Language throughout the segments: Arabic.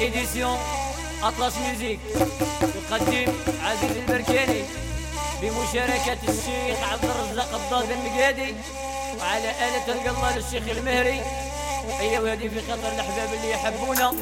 إديسيون أطلس ميوزيك يقدم عزيز البركاني بمشاركة الشيخ عبد الرزاق الضاد المقادي وعلى آلة القلال الشيخ المهري. أيوا هذه في خطر الأحباب اللي يحبونا.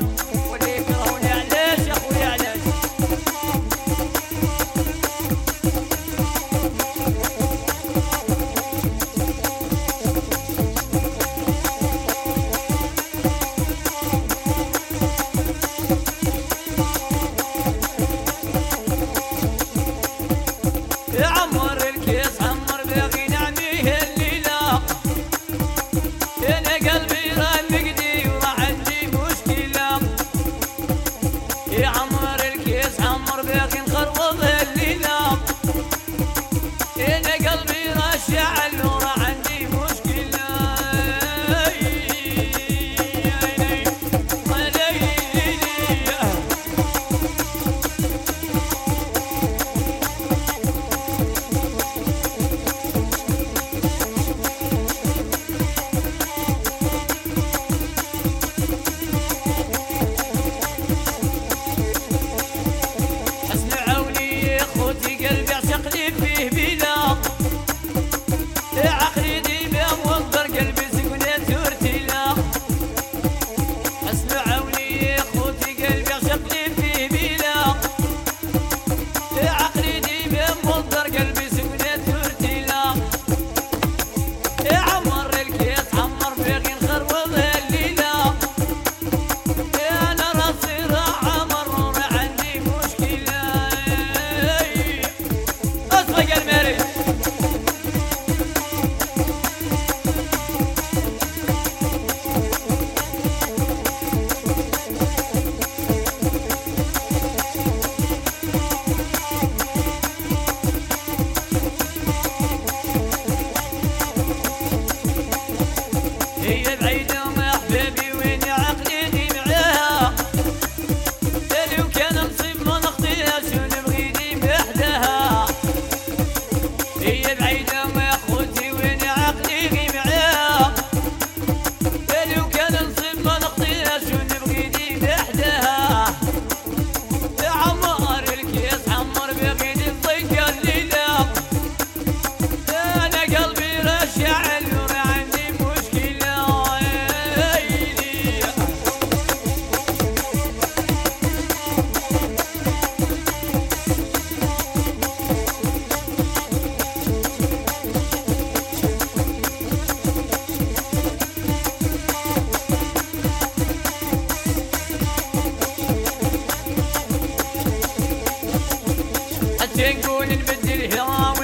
بدي الهراوي.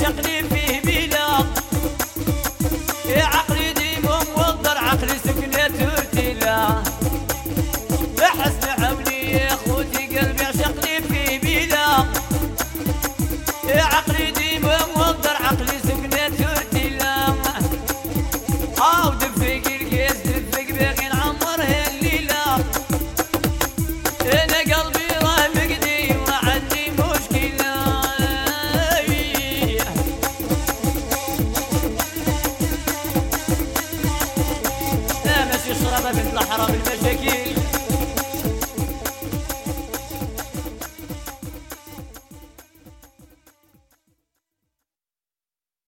Certifié بالصحراء بالمشاكل